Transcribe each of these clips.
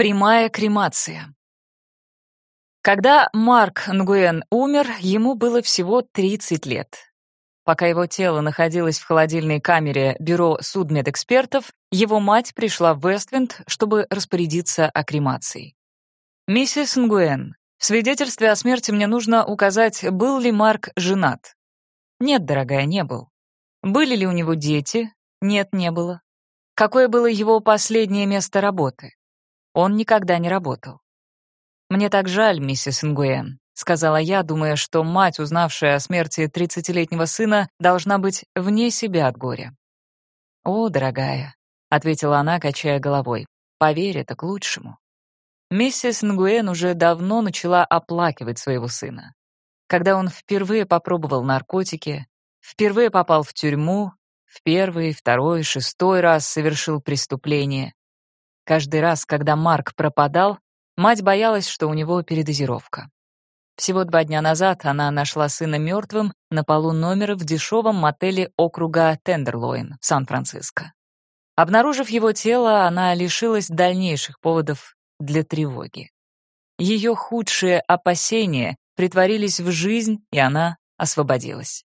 Прямая кремация. Когда Марк Нгуэн умер, ему было всего 30 лет. Пока его тело находилось в холодильной камере бюро судмедэкспертов, его мать пришла в Вествинд, чтобы распорядиться о кремации. «Миссис Нгуэн, в свидетельстве о смерти мне нужно указать, был ли Марк женат». «Нет, дорогая, не был». «Были ли у него дети?» «Нет, не было». «Какое было его последнее место работы?» Он никогда не работал. «Мне так жаль, миссис Ингуэн», — сказала я, думая, что мать, узнавшая о смерти тридцатилетнего сына, должна быть вне себя от горя. «О, дорогая», — ответила она, качая головой, — «поверь, это к лучшему». Миссис Нгуэн уже давно начала оплакивать своего сына. Когда он впервые попробовал наркотики, впервые попал в тюрьму, в первый, второй, шестой раз совершил преступление, Каждый раз, когда Марк пропадал, мать боялась, что у него передозировка. Всего два дня назад она нашла сына мертвым на полу номера в дешевом мотеле округа Тендерлоин в Сан-Франциско. Обнаружив его тело, она лишилась дальнейших поводов для тревоги. Ее худшие опасения притворились в жизнь, и она освободилась.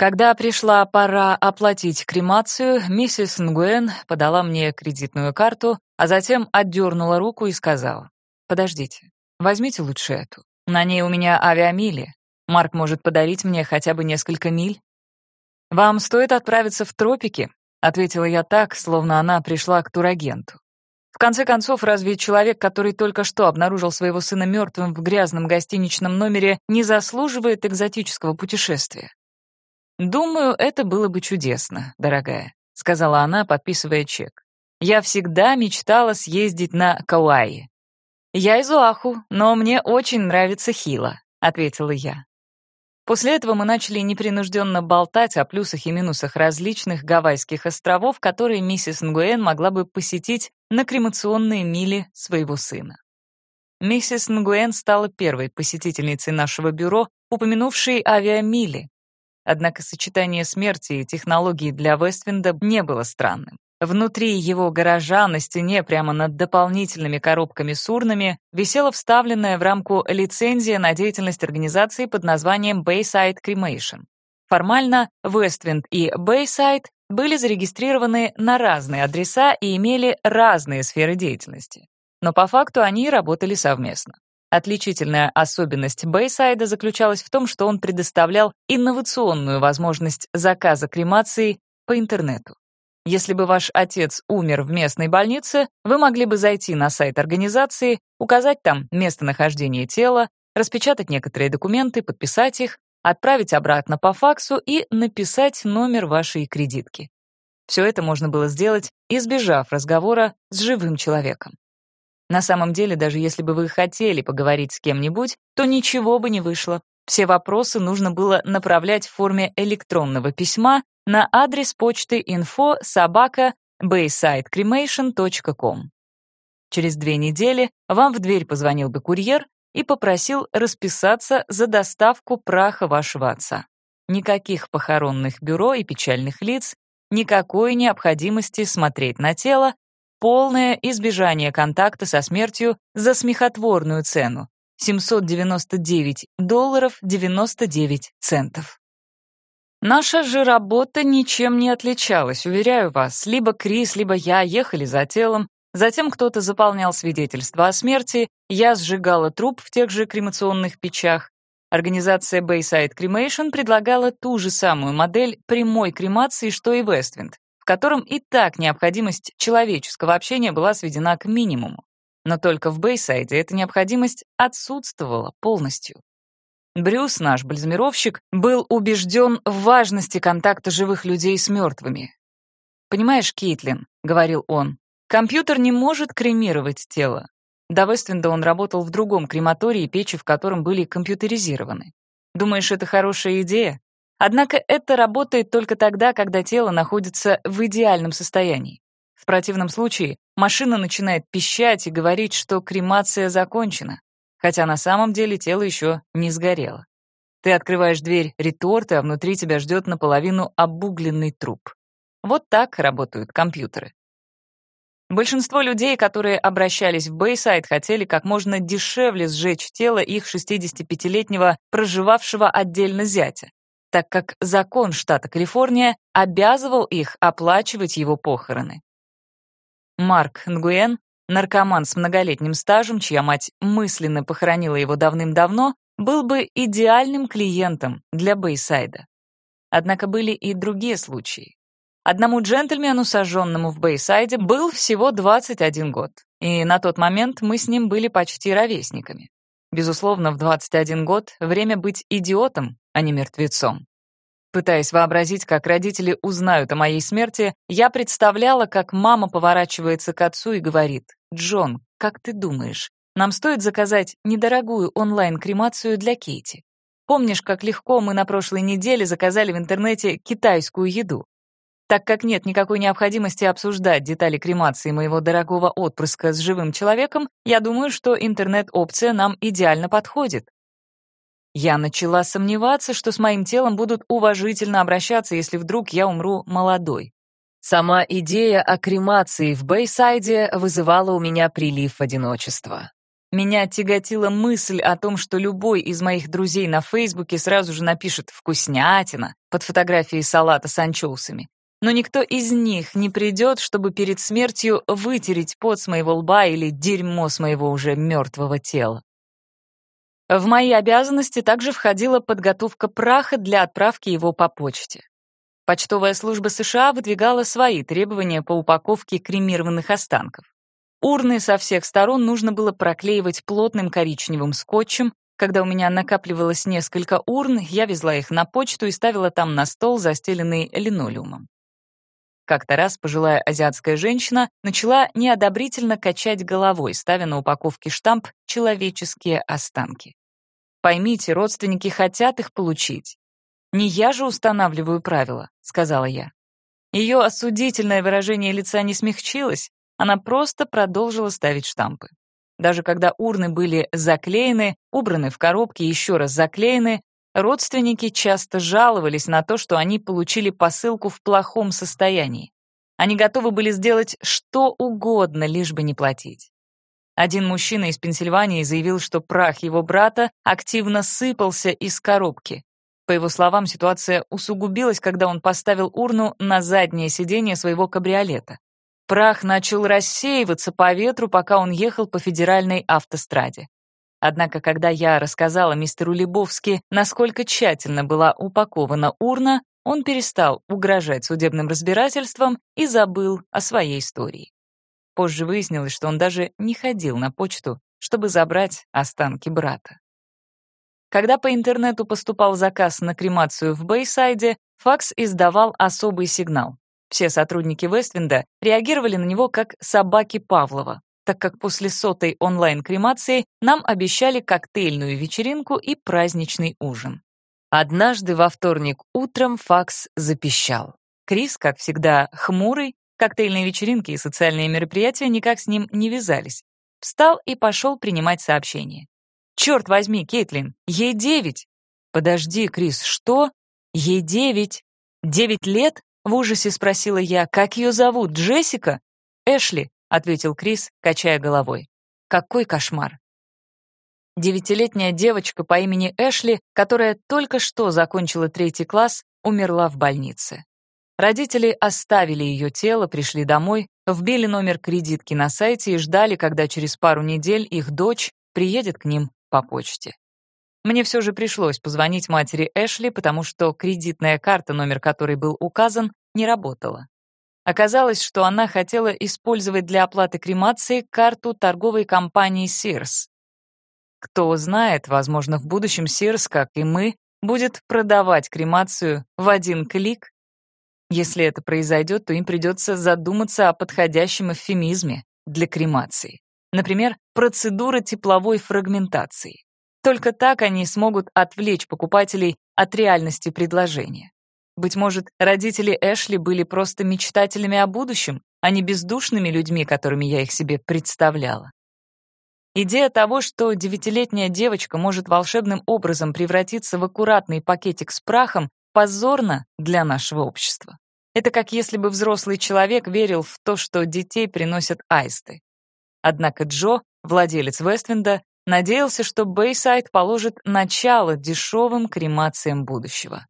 Когда пришла пора оплатить кремацию, миссис Нгуэн подала мне кредитную карту, а затем отдернула руку и сказала, «Подождите, возьмите лучше эту. На ней у меня авиамили. Марк может подарить мне хотя бы несколько миль». «Вам стоит отправиться в тропики», — ответила я так, словно она пришла к турагенту. В конце концов, разве человек, который только что обнаружил своего сына мертвым в грязном гостиничном номере, не заслуживает экзотического путешествия? «Думаю, это было бы чудесно, дорогая», — сказала она, подписывая чек. «Я всегда мечтала съездить на Кауаи». «Я из Уаху, но мне очень нравится Хила», — ответила я. После этого мы начали непринужденно болтать о плюсах и минусах различных гавайских островов, которые миссис Нгуэн могла бы посетить на кремационные мили своего сына. Миссис Нгуэн стала первой посетительницей нашего бюро, упомянувшей авиамили, Однако сочетание смерти и технологий для Вествинда не было странным. Внутри его гаража на стене прямо над дополнительными коробками с урнами висела вставленная в рамку лицензия на деятельность организации под названием Bayside Cremation. Формально Вествинд и Bayside были зарегистрированы на разные адреса и имели разные сферы деятельности. Но по факту они работали совместно. Отличительная особенность Бейсайда заключалась в том, что он предоставлял инновационную возможность заказа кремации по интернету. Если бы ваш отец умер в местной больнице, вы могли бы зайти на сайт организации, указать там местонахождение тела, распечатать некоторые документы, подписать их, отправить обратно по факсу и написать номер вашей кредитки. Все это можно было сделать, избежав разговора с живым человеком. На самом деле, даже если бы вы хотели поговорить с кем-нибудь, то ничего бы не вышло. Все вопросы нужно было направлять в форме электронного письма на адрес почты info собака baysidecremation.com. Через две недели вам в дверь позвонил бы курьер и попросил расписаться за доставку праха вашего отца. Никаких похоронных бюро и печальных лиц, никакой необходимости смотреть на тело, полное избежание контакта со смертью за смехотворную цену — 799 долларов 99 центов. Наша же работа ничем не отличалась, уверяю вас. Либо Крис, либо я ехали за телом, затем кто-то заполнял свидетельство о смерти, я сжигала труп в тех же кремационных печах. Организация Bayside Cremation предлагала ту же самую модель прямой кремации, что и Вествинд, котором и так необходимость человеческого общения была сведена к минимуму. Но только в Бейсайде эта необходимость отсутствовала полностью. Брюс, наш бальзамировщик, был убежден в важности контакта живых людей с мертвыми. «Понимаешь, Кейтлин», — говорил он, — «компьютер не может кремировать тело. До Вествинда он работал в другом крематории, печи в котором были компьютеризированы. Думаешь, это хорошая идея? Однако это работает только тогда, когда тело находится в идеальном состоянии. В противном случае машина начинает пищать и говорить, что кремация закончена, хотя на самом деле тело еще не сгорело. Ты открываешь дверь реторты, а внутри тебя ждет наполовину обугленный труп. Вот так работают компьютеры. Большинство людей, которые обращались в Бейсайд, хотели как можно дешевле сжечь тело их 65-летнего проживавшего отдельно зятя, так как закон штата Калифорния обязывал их оплачивать его похороны. Марк Нгуэн, наркоман с многолетним стажем, чья мать мысленно похоронила его давным-давно, был бы идеальным клиентом для Бейсайда. Однако были и другие случаи. Одному джентльмену, сожженному в Бейсайде, был всего 21 год, и на тот момент мы с ним были почти ровесниками. Безусловно, в 21 год время быть идиотом, а не мертвецом. Пытаясь вообразить, как родители узнают о моей смерти, я представляла, как мама поворачивается к отцу и говорит, «Джон, как ты думаешь, нам стоит заказать недорогую онлайн-кремацию для Кейти? Помнишь, как легко мы на прошлой неделе заказали в интернете китайскую еду? Так как нет никакой необходимости обсуждать детали кремации моего дорогого отпрыска с живым человеком, я думаю, что интернет-опция нам идеально подходит. Я начала сомневаться, что с моим телом будут уважительно обращаться, если вдруг я умру молодой. Сама идея о кремации в Бейсайде вызывала у меня прилив одиночества. Меня тяготила мысль о том, что любой из моих друзей на Фейсбуке сразу же напишет «вкуснятина» под фотографией салата с анчоусами но никто из них не придет, чтобы перед смертью вытереть пот с моего лба или дерьмо с моего уже мертвого тела. В мои обязанности также входила подготовка праха для отправки его по почте. Почтовая служба США выдвигала свои требования по упаковке кремированных останков. Урны со всех сторон нужно было проклеивать плотным коричневым скотчем. Когда у меня накапливалось несколько урн, я везла их на почту и ставила там на стол, застеленный линолеумом. Как-то раз пожилая азиатская женщина начала неодобрительно качать головой, ставя на упаковке штамп «Человеческие останки». «Поймите, родственники хотят их получить. Не я же устанавливаю правила», — сказала я. Ее осудительное выражение лица не смягчилось, она просто продолжила ставить штампы. Даже когда урны были заклеены, убраны в коробки, еще раз заклеены, Родственники часто жаловались на то, что они получили посылку в плохом состоянии. Они готовы были сделать что угодно, лишь бы не платить. Один мужчина из Пенсильвании заявил, что прах его брата активно сыпался из коробки. По его словам, ситуация усугубилась, когда он поставил урну на заднее сиденье своего кабриолета. Прах начал рассеиваться по ветру, пока он ехал по федеральной автостраде. Однако, когда я рассказала мистеру Лебовски, насколько тщательно была упакована урна, он перестал угрожать судебным разбирательством и забыл о своей истории. Позже выяснилось, что он даже не ходил на почту, чтобы забрать останки брата. Когда по интернету поступал заказ на кремацию в Бейсайде, факс издавал особый сигнал. Все сотрудники Вествинда реагировали на него как собаки Павлова так как после сотой онлайн-кремации нам обещали коктейльную вечеринку и праздничный ужин. Однажды во вторник утром факс запищал. Крис, как всегда, хмурый, коктейльные вечеринки и социальные мероприятия никак с ним не вязались. Встал и пошел принимать сообщение. «Черт возьми, Кейтлин, ей девять!» «Подожди, Крис, что? Ей девять? Девять лет?» — в ужасе спросила я. «Как ее зовут? Джессика?» «Эшли ответил Крис, качая головой. Какой кошмар. Девятилетняя девочка по имени Эшли, которая только что закончила третий класс, умерла в больнице. Родители оставили ее тело, пришли домой, вбили номер кредитки на сайте и ждали, когда через пару недель их дочь приедет к ним по почте. Мне все же пришлось позвонить матери Эшли, потому что кредитная карта, номер которой был указан, не работала. Оказалось, что она хотела использовать для оплаты кремации карту торговой компании Sears. Кто знает, возможно, в будущем Sears, как и мы, будет продавать кремацию в один клик. Если это произойдет, то им придется задуматься о подходящем эвфемизме для кремации. Например, процедура тепловой фрагментации. Только так они смогут отвлечь покупателей от реальности предложения. Быть может, родители Эшли были просто мечтателями о будущем, а не бездушными людьми, которыми я их себе представляла. Идея того, что девятилетняя девочка может волшебным образом превратиться в аккуратный пакетик с прахом, позорна для нашего общества. Это как если бы взрослый человек верил в то, что детей приносят аисты. Однако Джо, владелец Вествинда, надеялся, что Бейсайд положит начало дешевым кремациям будущего.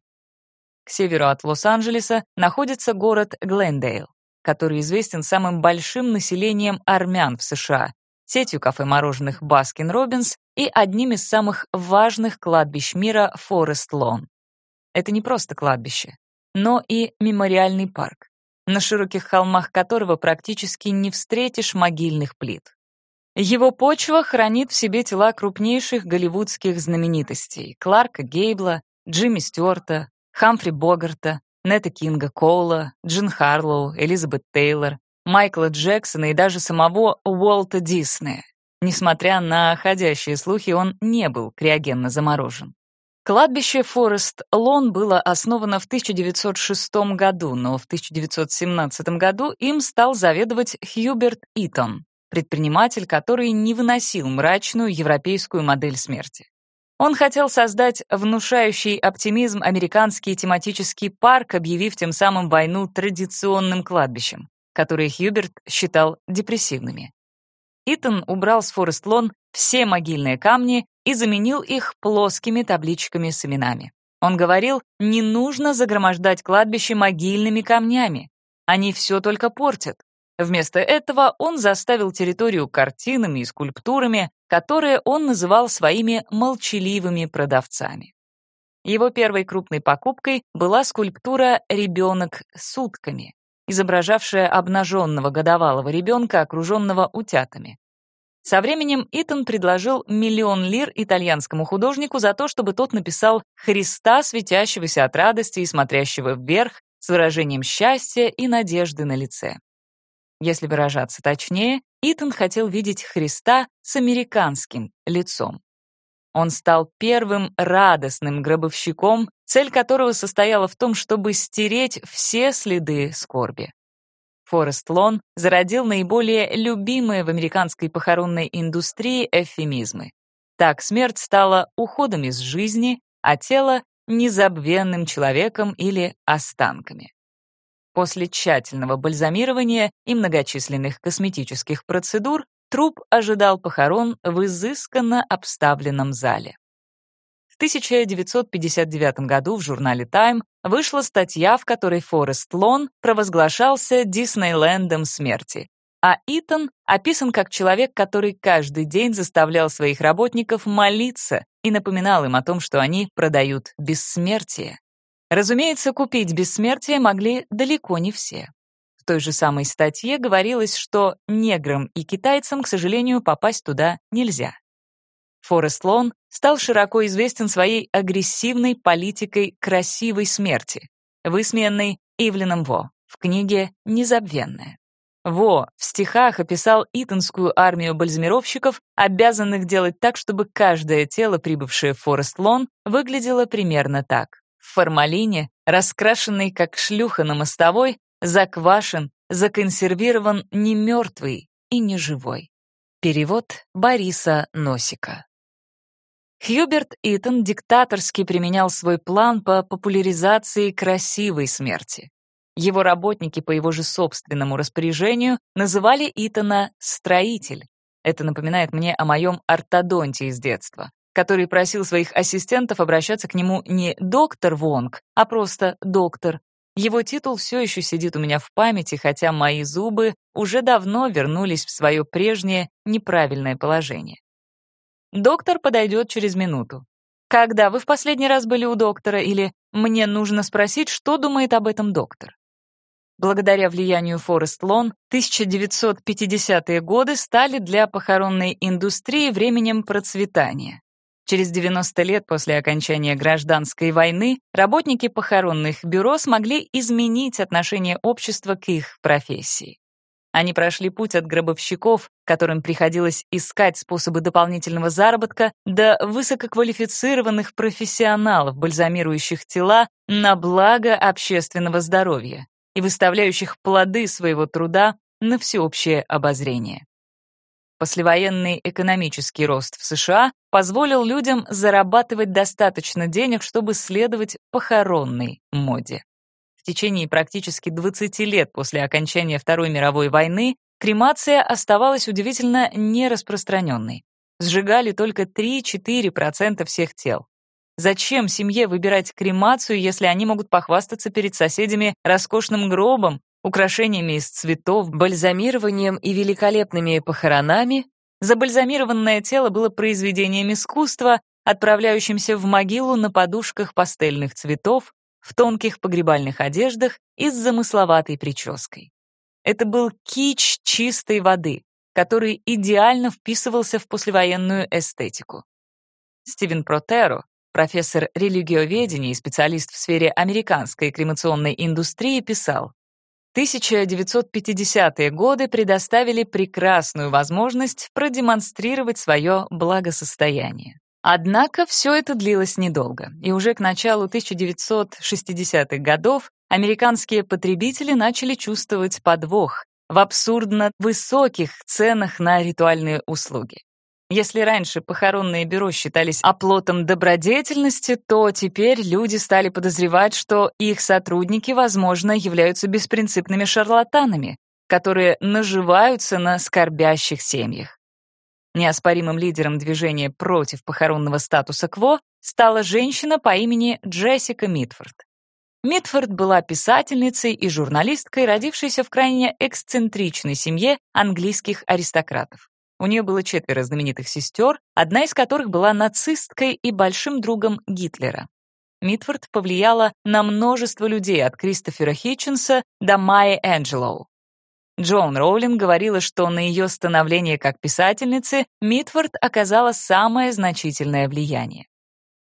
К северу от Лос-Анджелеса находится город Глендейл, который известен самым большим населением армян в США, сетью кафе-мороженых Баскин Робинс и одним из самых важных кладбищ мира Форест Лон. Это не просто кладбище, но и мемориальный парк, на широких холмах которого практически не встретишь могильных плит. Его почва хранит в себе тела крупнейших голливудских знаменитостей Кларка Гейбла, Джимми Стюарта, Хамфри Богарта, Нета Кинга Коула, Джин Харлоу, Элизабет Тейлор, Майкла Джексона и даже самого Уолта Диснея. Несмотря на ходящие слухи, он не был криогенно заморожен. Кладбище Форест Лон было основано в 1906 году, но в 1917 году им стал заведовать Хьюберт Итон, предприниматель, который не выносил мрачную европейскую модель смерти. Он хотел создать внушающий оптимизм американский тематический парк, объявив тем самым войну традиционным кладбищам, которые Хьюберт считал депрессивными. Итан убрал с Форест Лон все могильные камни и заменил их плоскими табличками с именами. Он говорил, не нужно загромождать кладбище могильными камнями. Они все только портят. Вместо этого он заставил территорию картинами и скульптурами, которые он называл своими молчаливыми продавцами. Его первой крупной покупкой была скульптура «Ребенок с утками», изображавшая обнаженного годовалого ребенка, окруженного утятами. Со временем Итан предложил миллион лир итальянскому художнику за то, чтобы тот написал Христа, светящегося от радости и смотрящего вверх, с выражением счастья и надежды на лице. Если выражаться точнее, Итан хотел видеть Христа с американским лицом. Он стал первым радостным гробовщиком, цель которого состояла в том, чтобы стереть все следы скорби. Форест Лон зародил наиболее любимые в американской похоронной индустрии эвфемизмы. Так смерть стала уходом из жизни, а тело — незабвенным человеком или останками. После тщательного бальзамирования и многочисленных косметических процедур труп ожидал похорон в изысканно обставленном зале. 1959 году в журнале Time вышла статья, в которой Форест Лон провозглашался Диснейлендом смерти, а Итан описан как человек, который каждый день заставлял своих работников молиться и напоминал им о том, что они продают бессмертие. Разумеется, купить бессмертие могли далеко не все. В той же самой статье говорилось, что неграм и китайцам, к сожалению, попасть туда нельзя. Форест Лон стал широко известен своей агрессивной политикой красивой смерти, высмеянной Ивленом Во в книге «Незабвенная». Во в стихах описал итонскую армию бальзамировщиков, обязанных делать так, чтобы каждое тело, прибывшее в Форест Лон, выглядело примерно так. В формалине, раскрашенный как шлюха на мостовой, заквашен, законсервирован не мертвый и не живой. Перевод Бориса Носика. Хьюберт Итон диктаторски применял свой план по популяризации красивой смерти. Его работники по его же собственному распоряжению называли Итона «строитель». Это напоминает мне о моем ортодонте из детства, который просил своих ассистентов обращаться к нему не «доктор Вонг», а просто «доктор». Его титул все еще сидит у меня в памяти, хотя мои зубы уже давно вернулись в свое прежнее неправильное положение. Доктор подойдет через минуту. Когда вы в последний раз были у доктора или мне нужно спросить, что думает об этом доктор? Благодаря влиянию Форест Лон, 1950-е годы стали для похоронной индустрии временем процветания. Через 90 лет после окончания гражданской войны работники похоронных бюро смогли изменить отношение общества к их профессии. Они прошли путь от гробовщиков, которым приходилось искать способы дополнительного заработка, до высококвалифицированных профессионалов, бальзамирующих тела на благо общественного здоровья и выставляющих плоды своего труда на всеобщее обозрение. Послевоенный экономический рост в США позволил людям зарабатывать достаточно денег, чтобы следовать похоронной моде. В течение практически 20 лет после окончания Второй мировой войны кремация оставалась удивительно нераспространенной. Сжигали только 3-4% всех тел. Зачем семье выбирать кремацию, если они могут похвастаться перед соседями роскошным гробом, украшениями из цветов, бальзамированием и великолепными похоронами? Забальзамированное тело было произведением искусства, отправляющимся в могилу на подушках пастельных цветов, в тонких погребальных одеждах и с замысловатой прической. Это был кич чистой воды, который идеально вписывался в послевоенную эстетику. Стивен Протеро, профессор религиоведения и специалист в сфере американской кремационной индустрии, писал, 1950-е годы предоставили прекрасную возможность продемонстрировать свое благосостояние. Однако все это длилось недолго, и уже к началу 1960-х годов американские потребители начали чувствовать подвох в абсурдно высоких ценах на ритуальные услуги. Если раньше похоронные бюро считались оплотом добродетельности, то теперь люди стали подозревать, что их сотрудники, возможно, являются беспринципными шарлатанами, которые наживаются на скорбящих семьях. Неоспоримым лидером движения против похоронного статуса КВО стала женщина по имени Джессика Митфорд. Митфорд была писательницей и журналисткой, родившейся в крайне эксцентричной семье английских аристократов. У нее было четверо знаменитых сестер, одна из которых была нацисткой и большим другом Гитлера. Митфорд повлияла на множество людей от Кристофера Хитченса до Майи Энджелоу. Джоан Роулинг говорила, что на ее становление как писательницы Митфорд оказала самое значительное влияние.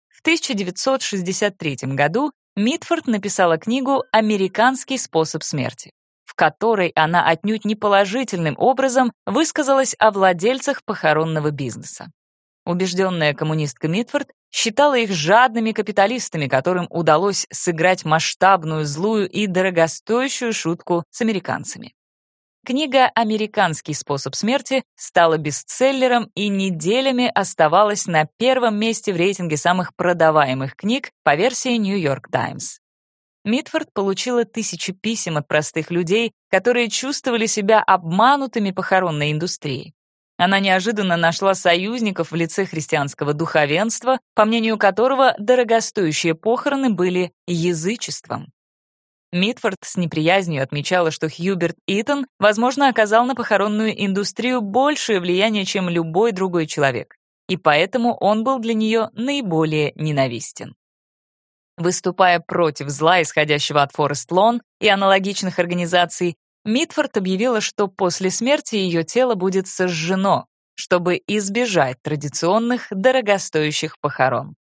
В 1963 году Митфорд написала книгу «Американский способ смерти», в которой она отнюдь не положительным образом высказалась о владельцах похоронного бизнеса. Убежденная коммунистка Митфорд считала их жадными капиталистами, которым удалось сыграть масштабную, злую и дорогостоящую шутку с американцами. Книга «Американский способ смерти» стала бестселлером и неделями оставалась на первом месте в рейтинге самых продаваемых книг по версии New York Times. Митфорд получила тысячи писем от простых людей, которые чувствовали себя обманутыми похоронной индустрией. Она неожиданно нашла союзников в лице христианского духовенства, по мнению которого дорогостоящие похороны были язычеством. Митфорд с неприязнью отмечала, что Хьюберт Итон, возможно, оказал на похоронную индустрию большее влияние, чем любой другой человек, и поэтому он был для нее наиболее ненавистен. Выступая против зла, исходящего от Форест Лон и аналогичных организаций, Митфорд объявила, что после смерти ее тело будет сожжено, чтобы избежать традиционных дорогостоящих похорон.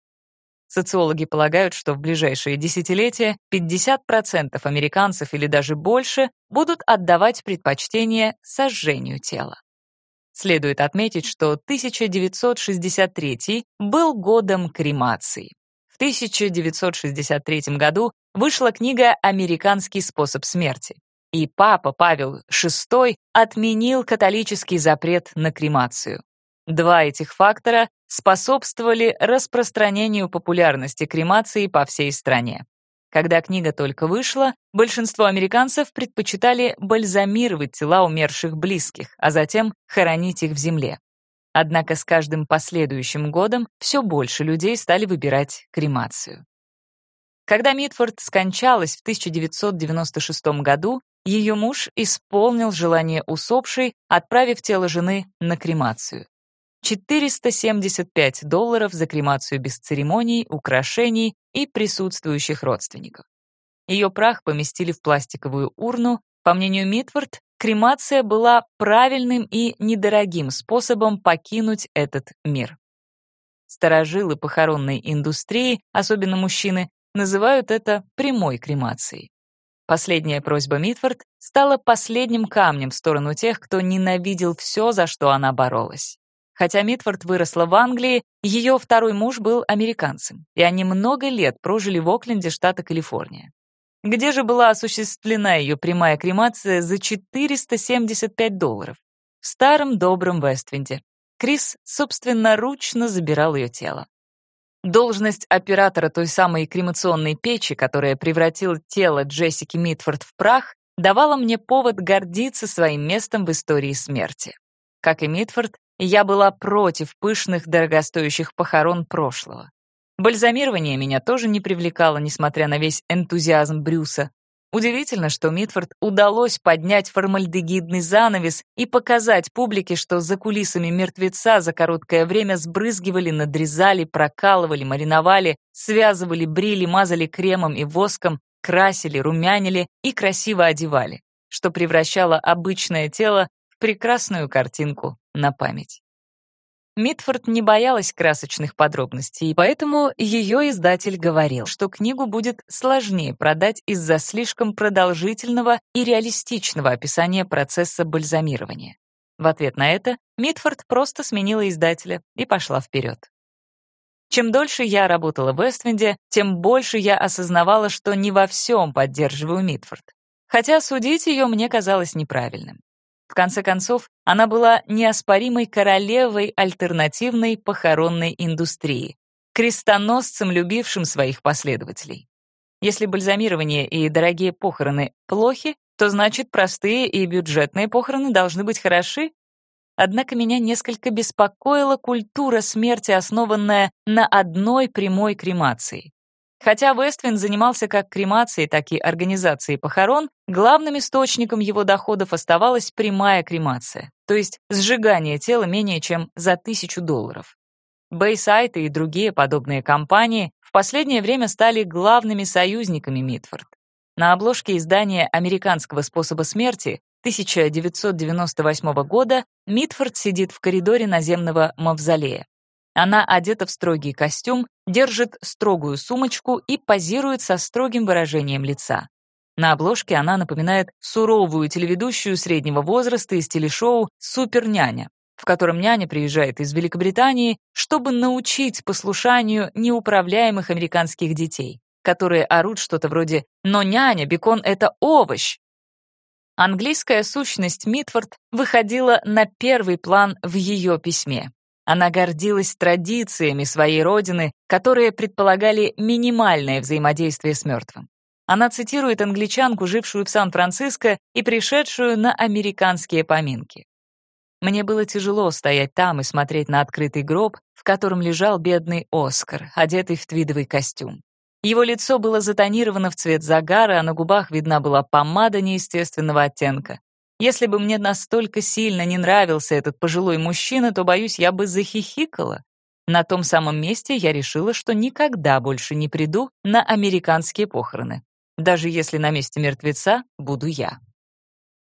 Социологи полагают, что в ближайшие десятилетия 50% американцев или даже больше будут отдавать предпочтение сожжению тела. Следует отметить, что 1963 был годом кремации. В 1963 году вышла книга «Американский способ смерти», и папа Павел VI отменил католический запрет на кремацию. Два этих фактора способствовали распространению популярности кремации по всей стране. Когда книга только вышла, большинство американцев предпочитали бальзамировать тела умерших близких, а затем хоронить их в земле. Однако с каждым последующим годом все больше людей стали выбирать кремацию. Когда Митфорд скончалась в 1996 году, ее муж исполнил желание усопшей, отправив тело жены на кремацию. 475 долларов за кремацию без церемоний, украшений и присутствующих родственников. Ее прах поместили в пластиковую урну. По мнению Митфорд, кремация была правильным и недорогим способом покинуть этот мир. Старожилы похоронной индустрии, особенно мужчины, называют это прямой кремацией. Последняя просьба Митфорд стала последним камнем в сторону тех, кто ненавидел все, за что она боролась. Хотя Митфорд выросла в Англии, ее второй муж был американцем, и они много лет прожили в Окленде, штата Калифорния. Где же была осуществлена ее прямая кремация за 475 долларов? В старом добром Вествинде. Крис собственноручно забирал ее тело. Должность оператора той самой кремационной печи, которая превратила тело Джессики Митфорд в прах, давала мне повод гордиться своим местом в истории смерти. Как и Митфорд, я была против пышных, дорогостоящих похорон прошлого. Бальзамирование меня тоже не привлекало, несмотря на весь энтузиазм Брюса. Удивительно, что Митфорд удалось поднять формальдегидный занавес и показать публике, что за кулисами мертвеца за короткое время сбрызгивали, надрезали, прокалывали, мариновали, связывали, брили, мазали кремом и воском, красили, румянили и красиво одевали, что превращало обычное тело прекрасную картинку на память. Митфорд не боялась красочных подробностей, и поэтому ее издатель говорил, что книгу будет сложнее продать из-за слишком продолжительного и реалистичного описания процесса бальзамирования. В ответ на это Митфорд просто сменила издателя и пошла вперед. Чем дольше я работала в Эствинде, тем больше я осознавала, что не во всем поддерживаю Митфорд. Хотя судить ее мне казалось неправильным. В конце концов, она была неоспоримой королевой альтернативной похоронной индустрии, крестоносцем, любившим своих последователей. Если бальзамирование и дорогие похороны плохи, то значит простые и бюджетные похороны должны быть хороши? Однако меня несколько беспокоила культура смерти, основанная на одной прямой кремации. Хотя Вествин занимался как кремацией, так и организацией похорон, главным источником его доходов оставалась прямая кремация, то есть сжигание тела менее чем за тысячу долларов. Бейсайт и другие подобные компании в последнее время стали главными союзниками Митфорд. На обложке издания «Американского способа смерти» 1998 года Митфорд сидит в коридоре наземного мавзолея. Она одета в строгий костюм, держит строгую сумочку и позирует со строгим выражением лица. На обложке она напоминает суровую телеведущую среднего возраста из телешоу «Суперняня», в котором няня приезжает из Великобритании, чтобы научить послушанию неуправляемых американских детей, которые орут что-то вроде «Но няня, бекон — это овощ!». Английская сущность Митфорд выходила на первый план в ее письме. Она гордилась традициями своей родины, которые предполагали минимальное взаимодействие с мертвым. Она цитирует англичанку, жившую в Сан-Франциско и пришедшую на американские поминки. Мне было тяжело стоять там и смотреть на открытый гроб, в котором лежал бедный Оскар, одетый в твидовый костюм. Его лицо было затонировано в цвет загара, а на губах видна была помада неестественного оттенка. Если бы мне настолько сильно не нравился этот пожилой мужчина, то, боюсь, я бы захихикала. На том самом месте я решила, что никогда больше не приду на американские похороны, даже если на месте мертвеца буду я.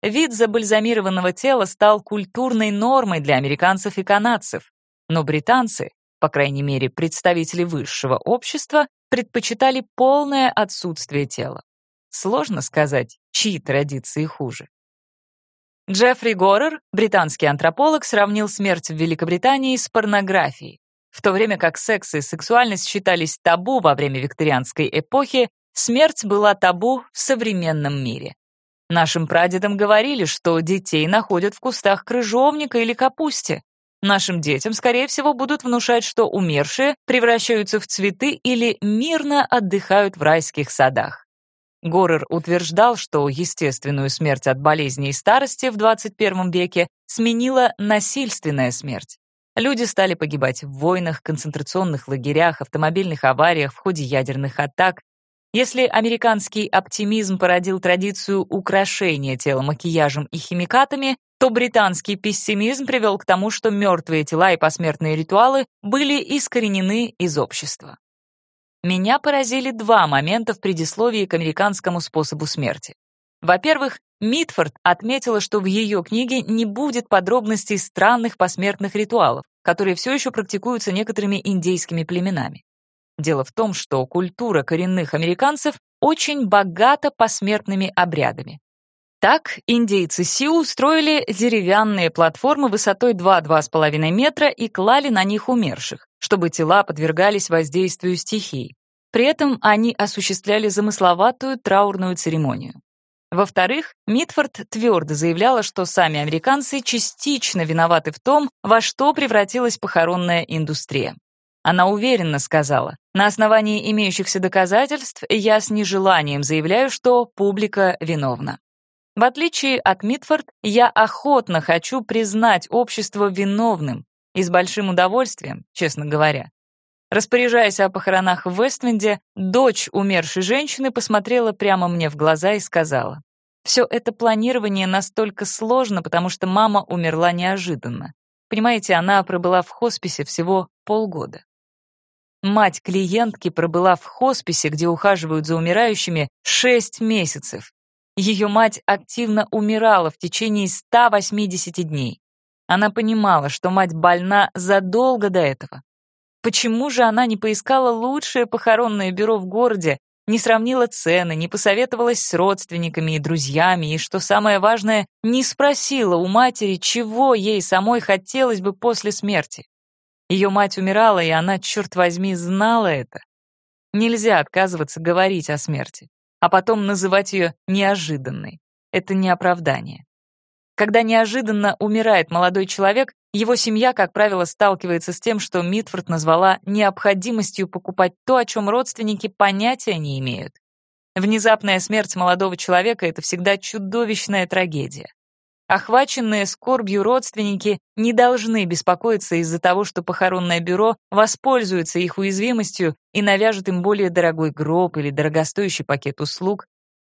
Вид забальзамированного тела стал культурной нормой для американцев и канадцев, но британцы, по крайней мере, представители высшего общества, предпочитали полное отсутствие тела. Сложно сказать, чьи традиции хуже. Джеффри Горер, британский антрополог, сравнил смерть в Великобритании с порнографией. В то время как секс и сексуальность считались табу во время викторианской эпохи, смерть была табу в современном мире. Нашим прадедам говорили, что детей находят в кустах крыжовника или капусте. Нашим детям, скорее всего, будут внушать, что умершие превращаются в цветы или мирно отдыхают в райских садах. Горер утверждал, что естественную смерть от болезни и старости в 21 веке сменила насильственная смерть. Люди стали погибать в войнах, концентрационных лагерях, автомобильных авариях, в ходе ядерных атак. Если американский оптимизм породил традицию украшения тела макияжем и химикатами, то британский пессимизм привел к тому, что мертвые тела и посмертные ритуалы были искоренены из общества. Меня поразили два момента в предисловии к американскому способу смерти. Во-первых, Митфорд отметила, что в ее книге не будет подробностей странных посмертных ритуалов, которые все еще практикуются некоторыми индейскими племенами. Дело в том, что культура коренных американцев очень богата посмертными обрядами. Так, индейцы Сиу устроили деревянные платформы высотой 2-2,5 метра и клали на них умерших, чтобы тела подвергались воздействию стихий. При этом они осуществляли замысловатую траурную церемонию. Во-вторых, Митфорд твердо заявляла, что сами американцы частично виноваты в том, во что превратилась похоронная индустрия. Она уверенно сказала, на основании имеющихся доказательств я с нежеланием заявляю, что публика виновна. В отличие от Митфорд, я охотно хочу признать общество виновным и с большим удовольствием, честно говоря. Распоряжаясь о похоронах в Вественде, дочь умершей женщины посмотрела прямо мне в глаза и сказала, «Все это планирование настолько сложно, потому что мама умерла неожиданно. Понимаете, она пробыла в хосписе всего полгода. Мать клиентки пробыла в хосписе, где ухаживают за умирающими, 6 месяцев. Ее мать активно умирала в течение 180 дней. Она понимала, что мать больна задолго до этого. Почему же она не поискала лучшее похоронное бюро в городе, не сравнила цены, не посоветовалась с родственниками и друзьями, и, что самое важное, не спросила у матери, чего ей самой хотелось бы после смерти? Ее мать умирала, и она, черт возьми, знала это. Нельзя отказываться говорить о смерти, а потом называть ее неожиданной. Это не оправдание. Когда неожиданно умирает молодой человек, его семья, как правило, сталкивается с тем, что Митфорд назвала необходимостью покупать то, о чем родственники понятия не имеют. Внезапная смерть молодого человека — это всегда чудовищная трагедия. Охваченные скорбью родственники не должны беспокоиться из-за того, что похоронное бюро воспользуется их уязвимостью и навяжет им более дорогой гроб или дорогостоящий пакет услуг.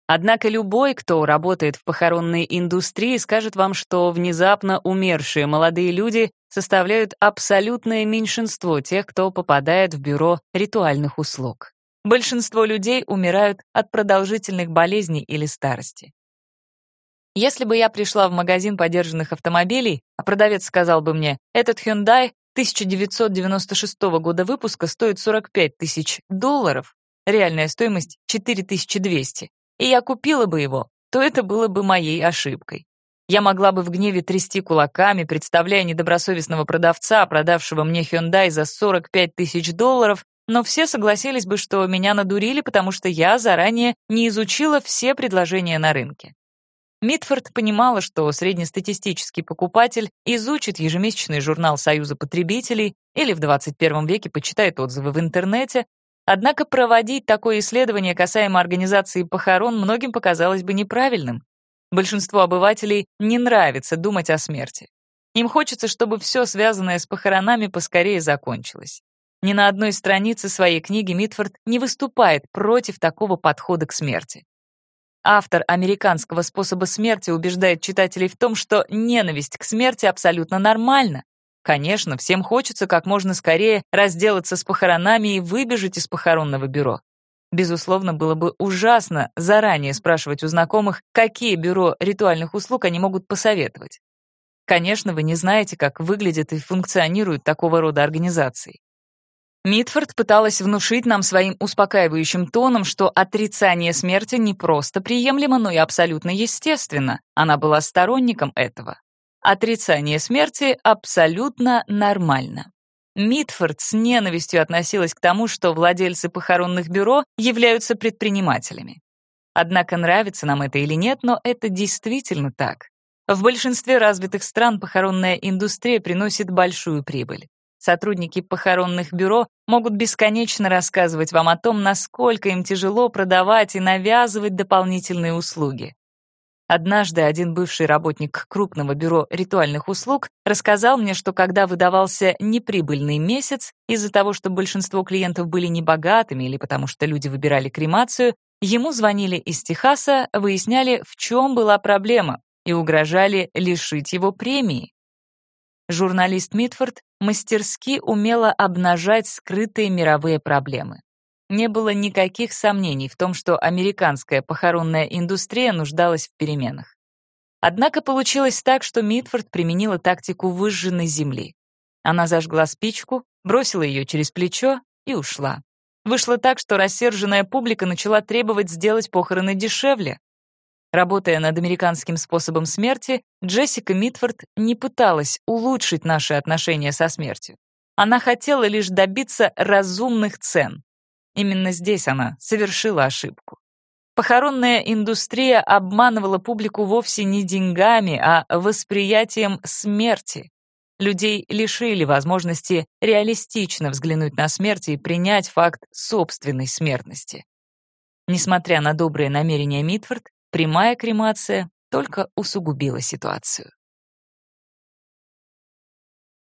Однако любой, кто работает в похоронной индустрии, скажет вам, что внезапно умершие молодые люди составляют абсолютное меньшинство тех, кто попадает в бюро ритуальных услуг. Большинство людей умирают от продолжительных болезней или старости. Если бы я пришла в магазин подержанных автомобилей, а продавец сказал бы мне, этот Hyundai 1996 года выпуска стоит 45 тысяч долларов, реальная стоимость 4200, и я купила бы его, то это было бы моей ошибкой. Я могла бы в гневе трясти кулаками, представляя недобросовестного продавца, продавшего мне Hyundai за 45 тысяч долларов, но все согласились бы, что меня надурили, потому что я заранее не изучила все предложения на рынке. Митфорд понимала, что среднестатистический покупатель изучит ежемесячный журнал Союза потребителей или в 21 веке почитает отзывы в интернете, однако проводить такое исследование касаемо организации похорон многим показалось бы неправильным. Большинству обывателей не нравится думать о смерти. Им хочется, чтобы все связанное с похоронами поскорее закончилось. Ни на одной странице своей книги Митфорд не выступает против такого подхода к смерти. Автор американского способа смерти убеждает читателей в том, что ненависть к смерти абсолютно нормальна. Конечно, всем хочется как можно скорее разделаться с похоронами и выбежать из похоронного бюро. Безусловно, было бы ужасно заранее спрашивать у знакомых, какие бюро ритуальных услуг они могут посоветовать. Конечно, вы не знаете, как выглядят и функционируют такого рода организации. Митфорд пыталась внушить нам своим успокаивающим тоном, что отрицание смерти не просто приемлемо, но и абсолютно естественно. Она была сторонником этого. Отрицание смерти абсолютно нормально. Митфорд с ненавистью относилась к тому, что владельцы похоронных бюро являются предпринимателями. Однако нравится нам это или нет, но это действительно так. В большинстве развитых стран похоронная индустрия приносит большую прибыль. Сотрудники похоронных бюро могут бесконечно рассказывать вам о том, насколько им тяжело продавать и навязывать дополнительные услуги. Однажды один бывший работник крупного бюро ритуальных услуг рассказал мне, что когда выдавался неприбыльный месяц, из-за того, что большинство клиентов были небогатыми или потому что люди выбирали кремацию, ему звонили из Техаса, выясняли, в чем была проблема, и угрожали лишить его премии. Журналист Митфорд мастерски умела обнажать скрытые мировые проблемы. Не было никаких сомнений в том, что американская похоронная индустрия нуждалась в переменах. Однако получилось так, что Митфорд применила тактику выжженной земли. Она зажгла спичку, бросила ее через плечо и ушла. Вышло так, что рассерженная публика начала требовать сделать похороны дешевле, Работая над американским способом смерти, Джессика Митфорд не пыталась улучшить наши отношения со смертью. Она хотела лишь добиться разумных цен. Именно здесь она совершила ошибку. Похоронная индустрия обманывала публику вовсе не деньгами, а восприятием смерти. Людей лишили возможности реалистично взглянуть на смерть и принять факт собственной смертности. Несмотря на добрые намерения Митфорд, прямая кремация только усугубила ситуацию.